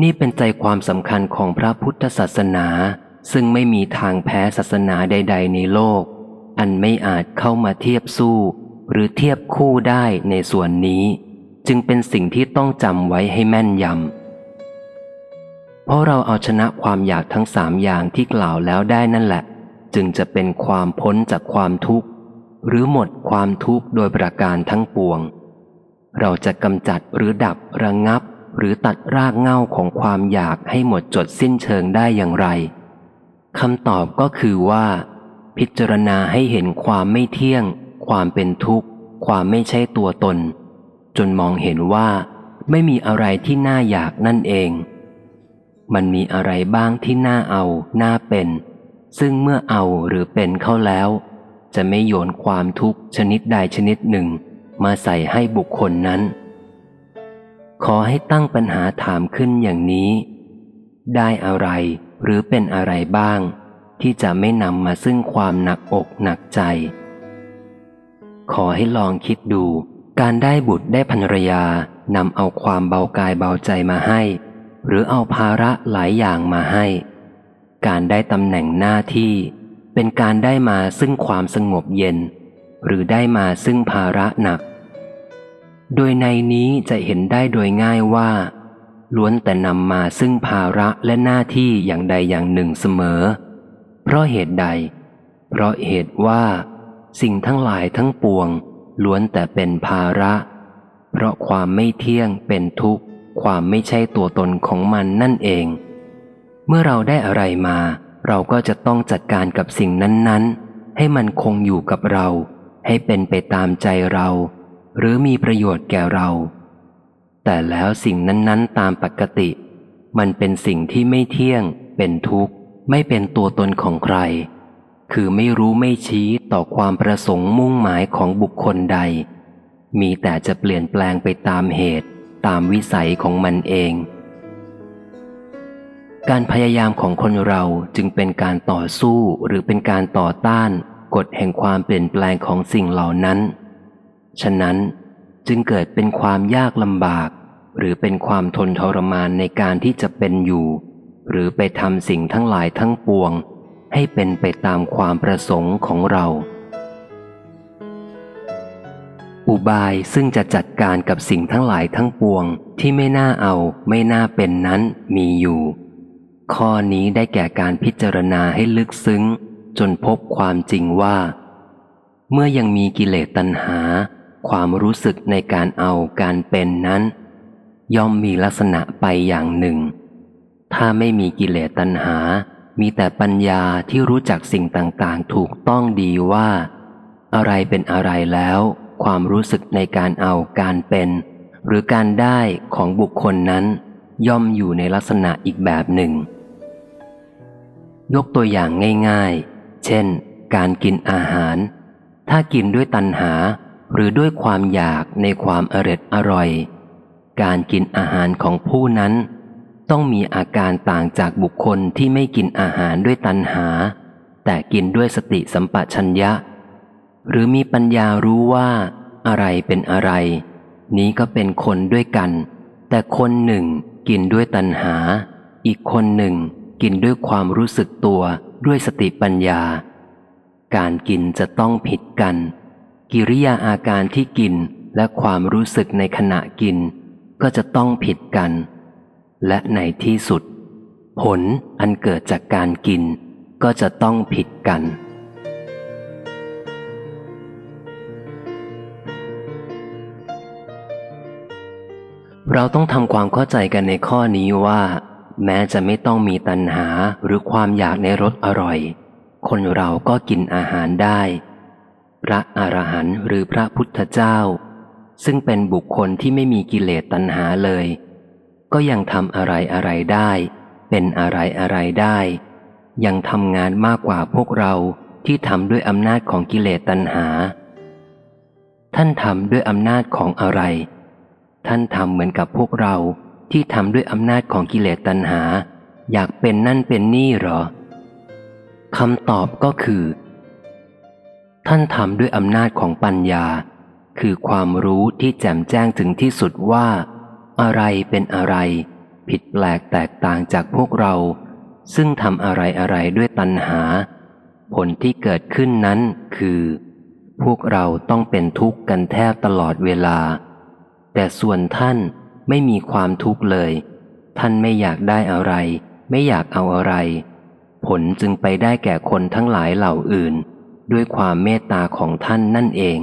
นี่เป็นใจความสำคัญของพระพุทธศาสนา ซึ่งไม่มีทางแพ้ศาสนาใด ๆ ในโลก อันไม่อาจเข้ามาเทียบสู้ หรือเทียบคู่ได้ในส่วนนี้ จึงเป็นสิ่งที่ต้องจำไว้ให้แม่นยำ เพราะเราเอาชนะความอยากทั้งสามอย่างที่กล่าวแล้วได้นั่นแหละ จึงจะเป็นความพ้นจากความทุกข์ หรือหมดความทุกข์โดยประการทั้งปวง เราจะกำจัดหรือดับระงงับ หรือตัดรากเหง้าของความอยากให้หมดจดสิ้นเชิงได้อย่างไรคำตอบก็คือว่า พิจารณาให้เห็นความไม่เที่ยง ความเป็นทุกข์ ความไม่ใช่ตัวตน จนมองเห็นว่า ไม่มีอะไรที่น่าอยากนั่นเอง มันมีอะไรบ้างที่น่าเอา น่าเป็น ซึ่งเมื่อเอาหรือเป็นเข้าแล้ว จะไม่โยนความทุกข์ชนิดใดชนิดหนึ่ง มาใส่ให้บุคคลนั้น ขอให้ตั้งปัญหาถามขึ้นอย่างนี้ ได้อะไรหรือเป็นอะไรบ้าง ที่จะไม่นำมาซึ่งความหนักอกหนักใจ ขอให้ลองคิดดู การได้บุตรได้ภรรยานำเอาความเบากายเบาใจมาให้ หรือเอาภาระหลายอย่างมาให้ การได้ตำแหน่งหน้าที่ เป็นการได้มาซึ่งความสงบเย็น หรือได้มาซึ่งภาระหนัก โดยในนี้จะเห็นได้โดยง่ายว่า ล้วนแต่นำมาซึ่งภาระและหน้าที่อย่างใดอย่างหนึ่งเสมอ เพราะเหตุใด เพราะเหตุว่า สิ่งทั้งหลายทั้งปวง ล้วนแต่เป็นภาระ เพราะความไม่เที่ยงเป็นทุกข์ ความไม่ใช่ตัวตนของมันนั่นเอง เมื่อเราได้อะไรมา เราก็จะต้องจัดการกับสิ่งนั้นๆ ให้มันคงอยู่กับเรา ให้เป็นไปตามใจเรา หรือมีประโยชน์แก่เรา แต่แล้วสิ่งนั้นๆ ตามปกติ มันเป็นสิ่งที่ไม่เที่ยง เป็นทุกข์ ไม่เป็นตัวตนของใคร คือไม่รู้ไม่ชี้ต่อความประสงค์มุ่งหมายของบุคคลใด มีแต่จะเปลี่ยนแปลงไปตามเหตุ ตามวิสัยของมันเอง การพยายามของคนเราจึงเป็นการต่อสู้หรือเป็นการต่อต้านกฎแห่งความเปลี่ยนแปลงของสิ่งเหล่านั้น ฉะนั้นจึงเกิดเป็นความยากลำบาก หรือเป็นความทนทรมานในการที่จะเป็นอยู่ หรือไปทำสิ่งทั้งหลายทั้งปวง ให้เป็นไปตามความประสงค์ของเรา อุบายซึ่งจะจัดการกับสิ่งทั้งหลายทั้งปวงที่ไม่น่าเอาไม่น่าเป็นนั้นมีอยู่ ข้อนี้ได้แก่การพิจารณาให้ลึกซึ้ง จนพบความจริงว่า เมื่อยังมีกิเลสตัณหา ความรู้สึกในการเอาการเป็นนั้น ย่อมมีลักษณะไปอย่างหนึ่ง ถ้าไม่มีกิเลสตัณหา มีแต่ปัญญาที่รู้จักสิ่งต่างๆ ถูกต้องดีว่า อะไรเป็นอะไรแล้ว ความรู้สึกในการเอาการเป็น หรือการได้ของบุคคลนั้น ย่อมอยู่ในลักษณะอีกแบบหนึ่ง ยกตัวอย่างง่าย ๆ เช่น การกินอาหาร ถ้ากินด้วยตัณหา หรือด้วยความอยากในความอร็ดอร่อย การกินอาหารของผู้นั้น ต้องมีอาการต่างจากบุคคลที่ไม่กินอาหารด้วยตัณหา แต่กินด้วยสติสัมปชัญญะ หรือมีปัญญารู้ว่า อะไรเป็นอะไร นี้ก็เป็นคนด้วยกัน แต่คนหนึ่งกินด้วยตัณหา อีกคนหนึ่งกินด้วยความรู้สึกตัวด้วยสติปัญญา การกินจะต้องผิดกัน กิริยาอาการที่กินและความรู้สึกในขณะกิน ก็จะต้องผิดกัน และในที่สุด ผลอันเกิดจากการกิน ก็จะต้องผิดกัน เราต้องทำความเข้าใจกันในข้อนี้ว่า แม้จะไม่ต้องมีตัณหาหรือความอยากในรสอร่อย คนเราก็กินอาหารได้ ระอรหันต์หรือพระพุทธเจ้า ซึ่งเป็นบุคคลที่ไม่มีกิเลสตัณหาเลย ก็ยังทำอะไรอะไรได้ เป็นอะไรอะไรได้ ยังทำงานมากกว่าพวกเราที่ทำด้วยอำนาจของกิเลสตัณหา ท่านทำด้วยอำนาจของอะไร ท่านทำเหมือนกับพวกเราที่ทำด้วยอำนาจของกิเลสตัณหา อยากเป็นนั่นเป็นนี่หรอคำตอบก็คือ ท่านทำด้วยอำนาจของปัญญา คือความรู้ที่แจ่มแจ้งถึงที่สุดว่า อะไรเป็นอะไร ผิดแปลกแตกต่างจากพวกเรา ซึ่งทำอะไรอะไรด้วยตัณหา ผลที่เกิดขึ้นนั้นคือ พวกเราต้องเป็นทุกข์กันแทบตลอดเวลา แต่ส่วนท่านไม่มีความทุกข์เลย ท่านไม่อยากได้อะไร ไม่อยากเอาอะไร ผลจึงไปได้แก่คนทั้งหลายเหล่าอื่น ด้วยความเมตตาของท่านนั่นเอง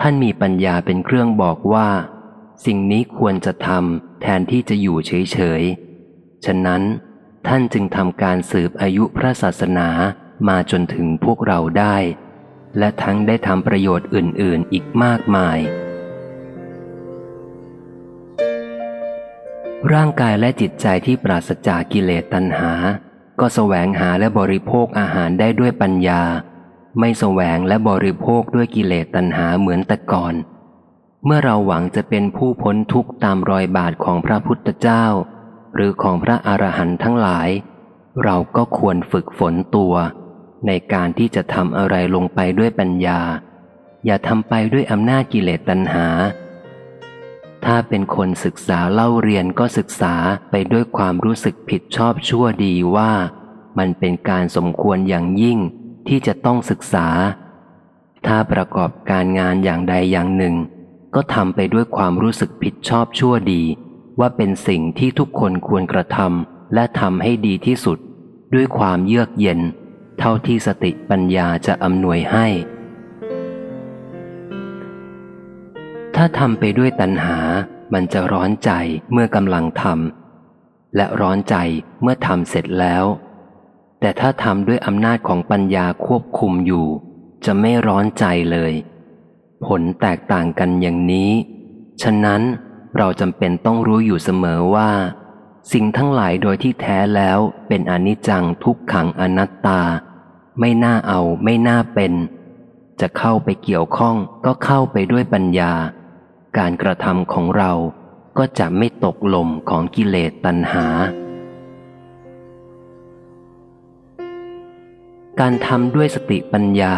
ท่านมีปัญญาเป็นเครื่องบอกว่า สิ่งนี้ควรจะทำแทนที่จะอยู่เฉยๆ ฉะนั้น ท่านจึงทำการสืบอายุพระศาสนามาจนถึงพวกเราได้ และทั้งได้ทำประโยชน์อื่น ๆ อีกมากมาย ร่างกายและจิตใจที่ปราศจากกิเลสตัณหา ก็แสวงหาและบริโภคอาหารได้ด้วยปัญญา ไม่แสวงและบริโภคด้วยกิเลสตัณหาเหมือนแต่ก่อน เมื่อเราหวังจะเป็นผู้พ้นทุกข์ตามรอยบาทของพระพุทธเจ้า หรือของพระอรหันต์ทั้งหลาย เราก็ควรฝึกฝนตัว ในการที่จะทำอะไรลงไปด้วยปัญญา อย่าทำไปด้วยอำนาจกิเลสตัณหา ถ้าเป็นคนศึกษาเล่าเรียนก็ศึกษาไปด้วยความรู้สึกผิดชอบชั่วดีว่า มันเป็นการสมควรอย่างยิ่ง ที่จะต้องศึกษา ถ้าประกอบการงานอย่างใดอย่างหนึ่ง ก็ทำไปด้วยความรู้สึกผิดชอบชั่วดี ว่าเป็นสิ่งที่ทุกคนควรกระทำและทำให้ดีที่สุด ด้วยความเยือกเย็น เท่าที่สติปัญญาจะอำนวยให้ ถ้าทำไปด้วยตัณหา มันจะร้อนใจเมื่อกำลังทำและร้อนใจเมื่อทำเสร็จแล้ว แต่ถ้าทำด้วยอำนาจของปัญญาควบคุมอยู่ จะไม่ร้อนใจเลย ผลแตกต่างกันอย่างนี้ ฉะนั้นเราจำเป็นต้องรู้อยู่เสมอว่า สิ่งทั้งหลายโดยที่แท้แล้วเป็นอนิจจังทุกขังอนัตตา ไม่น่าเอาไม่น่าเป็น จะเข้าไปเกี่ยวข้องก็เข้าไปด้วยปัญญา การกระทำของเราก็จะไม่ตกลมของกิเลสตัณหา การทำด้วยสติปัญญา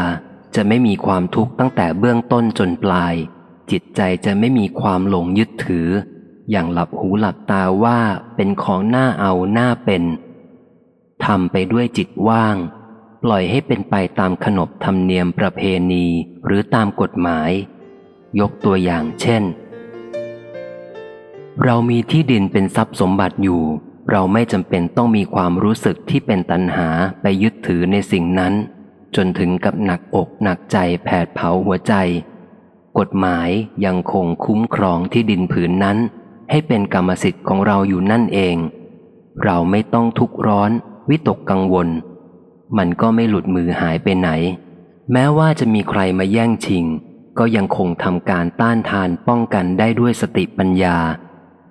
จะไม่มีความทุกข์ตั้งแต่เบื้องต้นจนปลาย จิตใจจะไม่มีความหลงยึดถือ อย่างหลับหูหลับตาว่าเป็นของหน้าเอาหน้าเป็นทำไปด้วยจิตว่าง ปล่อยให้เป็นไปตามขนบธรรมเนียมประเพณีหรือตามกฎหมาย ยกตัวอย่างเช่น เรามีที่ดินเป็นทรัพย์สมบัติอยู่ เราไม่จำเป็นต้องมีความรู้สึกที่เป็นตัณหาไปยึดถือในสิ่งนั้น จนถึงกับหนักอกหนักใจแผดเผาหัวใจ กฎหมายยังคงคุ้มครองที่ดินผืนนั้น ให้เป็นกรรมสิทธิ์ของเราอยู่นั่นเอง เราไม่ต้องทุกข์ร้อน วิตกกังวล มันก็ไม่หลุดมือหายไปไหน แม้ว่าจะมีใครมาแย่งชิง ก็ยังคงทำการต้านทานป้องกันได้ด้วยสติปัญญา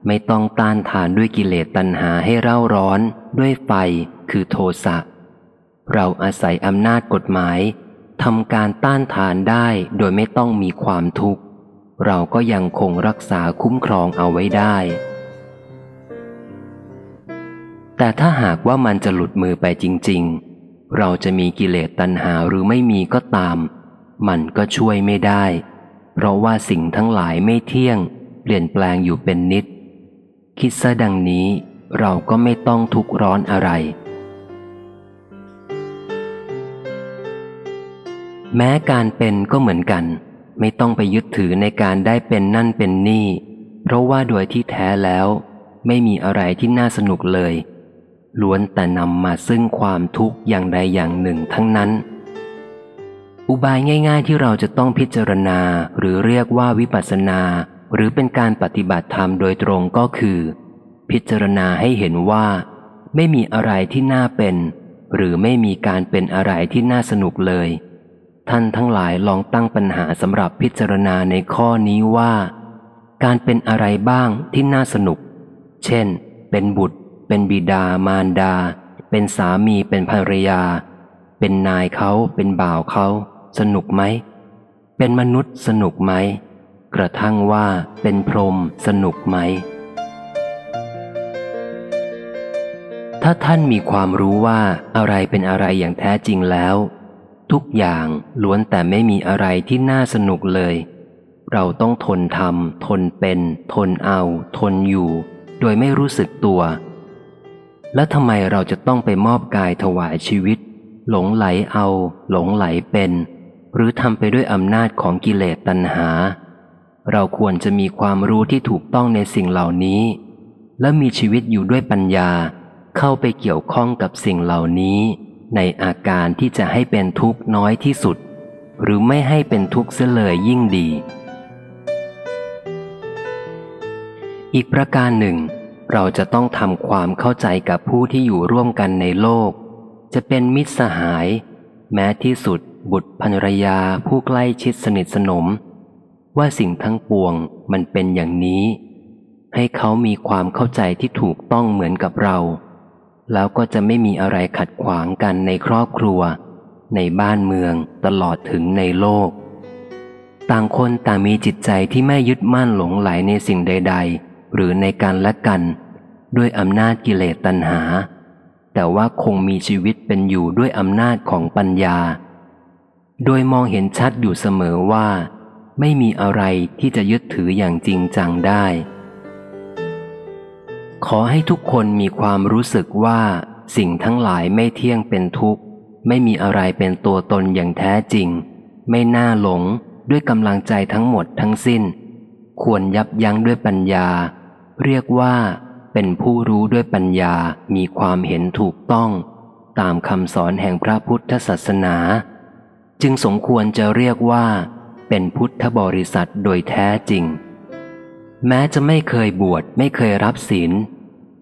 ไม่ต้องต้านทานด้วยกิเลสตัณหาให้เร่าร้อน ด้วยไฟคือโทสะ เราอาศัยอำนาจกฎหมายทำการต้านทานได้โดยไม่ต้องมีความทุกข์ เราก็ยังคงรักษาคุ้มครองเอาไว้ได้ แต่ถ้าหากว่ามันจะหลุดมือไปจริง ๆ เราจะมีกิเลสตัณหาหรือไม่มีก็ตาม มันก็ช่วยไม่ได้ เพราะว่าสิ่งทั้งหลายไม่เที่ยง เปลี่ยนแปลงอยู่เป็นนิด คิดซะดังนี้เราก็ไม่ต้องทุกข์ร้อนอะไร แม้การเป็นก็เหมือนกัน ไม่ต้องไปยึดถือในการได้เป็นนั่นเป็นนี่ เพราะว่าโดยที่แท้แล้ว ไม่มีอะไรที่น่าสนุกเลย ล้วนแต่นำมาซึ่งความทุกข์อย่างใดอย่างหนึ่งทั้งนั้น อุบายง่าย ๆ ที่เราจะต้องพิจารณาหรือเรียกว่าวิปัสสนา หรือเป็นการปฏิบัติธรรมโดยตรงก็คือ พิจารณาให้เห็นว่า ไม่มีอะไรที่น่าเป็น หรือไม่มีการเป็นอะไรที่น่าสนุกเลย ท่านทั้งหลายลองตั้งปัญหาสำหรับพิจารณาในข้อนี้ว่า การเป็นอะไรบ้างที่น่าสนุก เช่น เป็นบุตร เป็นบิดามารดา เป็นสามีเป็นภรรยา เป็นนายเขาเป็นบ่าวเขา สนุกไหม เป็นมนุษย์สนุกไหม กระทั่งว่าเป็นพรมสนุกไหม ถ้าท่านมีความรู้ว่าอะไรเป็นอะไรอย่างแท้จริงแล้ว ทุกอย่างล้วนแต่ไม่มีอะไรที่น่าสนุกเลย เราต้องทนทำทนเป็น ทนเอา ทนอยู่ โดยไม่รู้สึกตัว แล้วทำไมเราจะต้องไปมอบกายถวายชีวิต หลงไหลเอา หลงไหลเป็น หรือทำไปด้วยอำนาจของกิเลสตัณหา เราควรจะมีความรู้ที่ถูกต้องในสิ่งเหล่านี้ และมีชีวิตอยู่ด้วยปัญญา เข้าไปเกี่ยวข้องกับสิ่งเหล่านี้ ในอาการที่จะให้เป็นทุกข์น้อยที่สุด หรือไม่ให้เป็นทุกข์เสียเลยยิ่งดี อีกประการหนึ่ง เราจะต้องทำความเข้าใจกับผู้ที่อยู่ร่วมกันในโลก จะเป็นมิตรสหาย แม้ที่สุดบุตรภรรยาผู้ใกล้ชิดสนิทสนม ว่าสิ่งทั้งปวงมันเป็นอย่างนี้ ให้เขามีความเข้าใจที่ถูกต้องเหมือนกับเรา แล้วก็จะไม่มีอะไรขัดขวางกันในครอบครัว ในบ้านเมืองตลอดถึงในโลก ต่างคนต่างมีจิตใจที่ไม่ยึดมั่นหลงไหลในสิ่งใด ๆ หรือในการและกัน ด้วยอำนาจกิเลสตัณหา แต่ว่าคงมีชีวิตเป็นอยู่ด้วยอำนาจของปัญญา โดยมองเห็นชัดอยู่เสมอว่า ไม่มีอะไรที่จะยึดถืออย่างจริงจังได้ ขอให้ทุกคนมีความรู้สึกว่าสิ่งทั้งหลายไม่เที่ยงเป็นทุกข์ ไม่มีอะไรเป็นตัวตนอย่างแท้จริง ไม่น่าหลงด้วยกำลังใจทั้งหมดทั้งสิ้น ควรยับยั้งด้วยปัญญา เรียกว่าเป็นผู้รู้ด้วยปัญญามีความเห็นถูกต้อง ตามคำสอนแห่งพระพุทธศาสนา จึงสมควรจะเรียกว่า เป็นพุทธบริษัทโดยแท้จริง แม้จะไม่เคยบวชไม่เคยรับศีล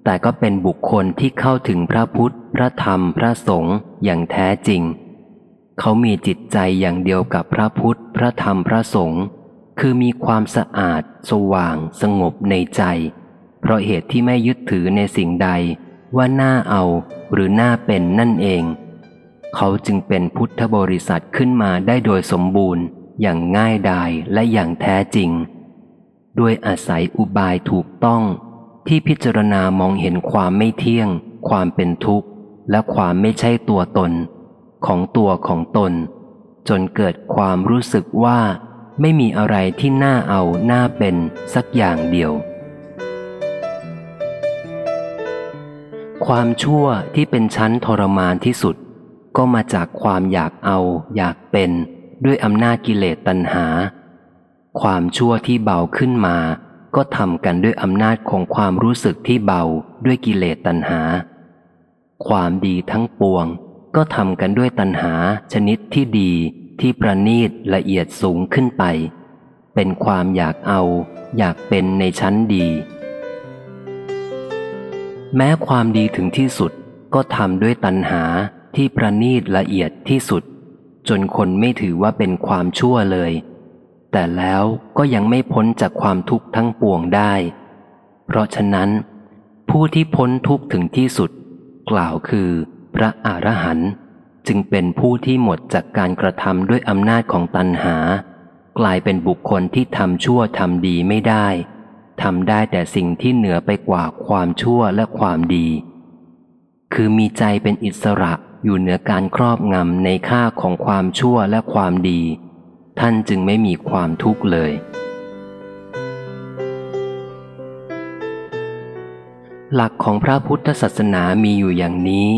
แต่ก็เป็นบุคคลที่เข้าถึงพระพุทธ พระธรรมพระสงฆ์อย่างแท้จริง เขามีจิตใจอย่างเดียวกับพระพุทธ พระธรรมพระสงฆ์คือมีความสะอาด สว่าง สงบในใจ เพราะเหตุที่ไม่ยึดถือในสิ่งใดว่าน่าเอาหรือน่าเป็นนั่นเอง เขาจึงเป็นพุทธบริษัทขึ้นมาได้โดยสมบูรณ์ อย่างง่ายดายและอย่างแท้จริง ด้วยอาศัยอุบายถูกต้องที่พิจารณามองเห็นความไม่เที่ยง ความเป็นทุกข์ และความไม่ใช่ตัวตน ของตัวของตน จนเกิดความรู้สึกว่าไม่มีอะไรที่น่าเอาน่าเป็นสักอย่างเดียว ความชั่วที่เป็นชั้นทรมานที่สุด ก็มาจากความอยากเอา อยากเป็น ด้วยอำนาจกิเลสตัณหา ความชั่วที่เบาขึ้นมา ก็ทำกันด้วยอำนาจของความรู้สึกที่เบาด้วยกิเลสตัณหา ความดีทั้งปวง ก็ทำกันด้วยตัณหาชนิดที่ดีที่ประณีตละเอียดสูงขึ้นไป เป็นความอยากเอา อยากเป็นในชั้นดี แม้ความดีถึงที่สุดก็ทำด้วยตัณหาที่ประณีตละเอียดที่สุด จนคนไม่ถือว่าเป็นความชั่วเลย แต่แล้วก็ยังไม่พ้นจากความทุกข์ทั้งปวงได้ เพราะฉะนั้น ผู้ที่พ้นทุกข์ถึงที่สุด กล่าวคือ พระอรหันต์จึงเป็นผู้ที่หมดจากการกระทำด้วยอำนาจของตัณหา กลายเป็นบุคคลที่ทำชั่วทำดีไม่ได้ทำได้แต่สิ่งที่เหนือไปกว่าความชั่วและความดี คือมีใจเป็นอิสระ อยู่เหนือการครอบงำในค่าของความชั่วและความดี ท่านจึงไม่มีความทุกข์เลย หลักของพระพุทธศาสนามีอยู่อย่างนี้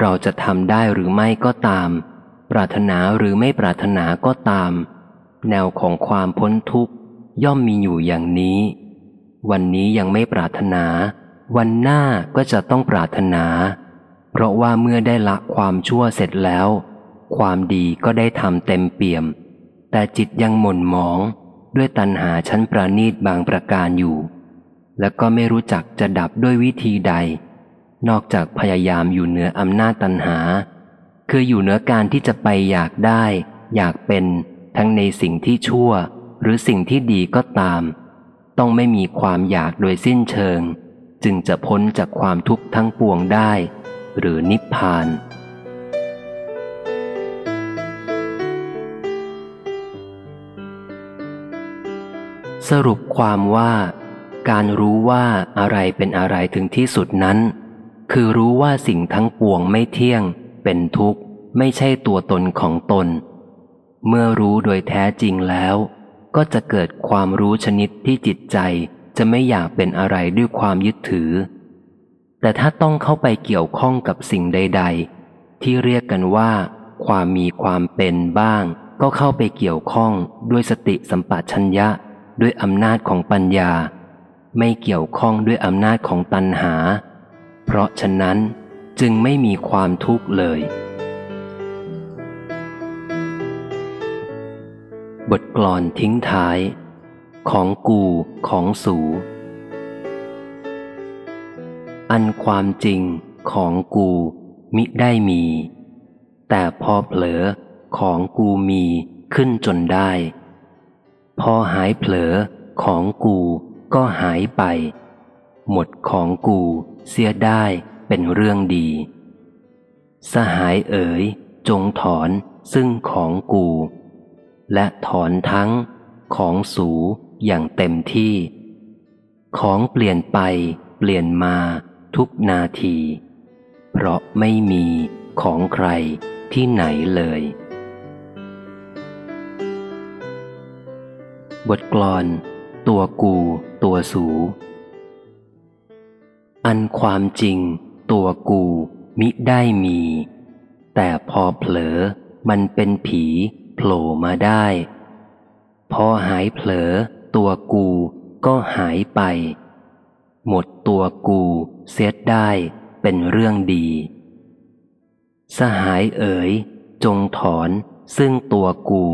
เราจะทำได้หรือไม่ก็ตาม ปรารถนาหรือไม่ปรารถนาก็ตาม แนวของความพ้นทุกข์ย่อมมีอยู่อย่างนี้ วันนี้ยังไม่ปรารถนา วันหน้าก็จะต้องปรารถนา เพราะว่าเมื่อได้ละความชั่วเสร็จแล้ว ความดีก็ได้ทำเต็มเปี่ยม แต่จิตยังหม่นหมองด้วยตัณหาชั้นประณีตบางประการอยู่ และก็ไม่รู้จักจะดับด้วยวิธีใด นอกจากพยายามอยู่เหนืออำนาจตัณหา คืออยู่เหนือการที่จะไปอยากได้ อยากเป็นทั้งในสิ่งที่ชั่ว หรือสิ่งที่ดีก็ตาม ต้องไม่มีความอยากโดยสิ้นเชิง จึงจะพ้นจากความทุกข์ทั้งปวงได้ หรือนิพพาน สรุปความว่า การรู้ว่าอะไรเป็นอะไรถึงที่สุดนั้น คือรู้ว่าสิ่งทั้งปวงไม่เที่ยง เป็นทุกข์ ไม่ใช่ตัวตนของตน เมื่อรู้โดยแท้จริงแล้ว ก็จะเกิดความรู้ชนิดที่จิตใจจะไม่อยากเป็นอะไรด้วยความยึดถือ แต่ถ้าต้องเข้าไปเกี่ยวข้องกับสิ่งใด ๆ ที่เรียกกันว่า ความมีความเป็นบ้าง ก็เข้าไปเกี่ยวข้องด้วยสติสัมปชัญญะ ด้วยอำนาจของปัญญา ไม่เกี่ยวข้องด้วยอำนาจของตัณหา เพราะฉะนั้นจึงไม่มีความทุกข์เลย บทกลอนทิ้งท้าย ของกูของสู อันความจริงของกูมิได้มี แต่พอเผลอของกูมีขึ้นจนได้ พอหายเผลอของกูก็หายไป หมดของกูเสียได้เป็นเรื่องดี สหายเอ๋ยจงถอนซึ่งของกู และถอนทั้งของสูอย่างเต็มที่ ของเปลี่ยนไปเปลี่ยนมา ทุกนาที เพราะไม่มีของใครที่ไหนเลย บทกลอน ตัวกู ตัวสู อันความจริง ตัวกูมิได้มี แต่พอเผลอมันเป็นผีโผล่มาได้ พอหายเผลอตัวกูก็หายไป หมดตัวกูเสียได้เป็นเรื่องดี สหายเอ๋ย จงถอนซึ่งตัวกู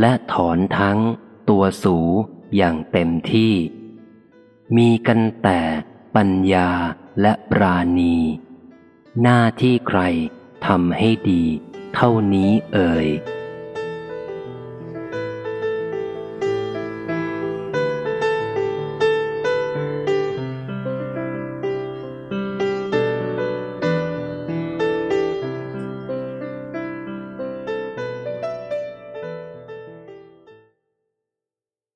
และถอนทั้งตัวสูอย่างเต็มที่ มีกันแต่ปัญญาและปราณี หน้าที่ใครทำให้ดีเท่านี้เอ่ย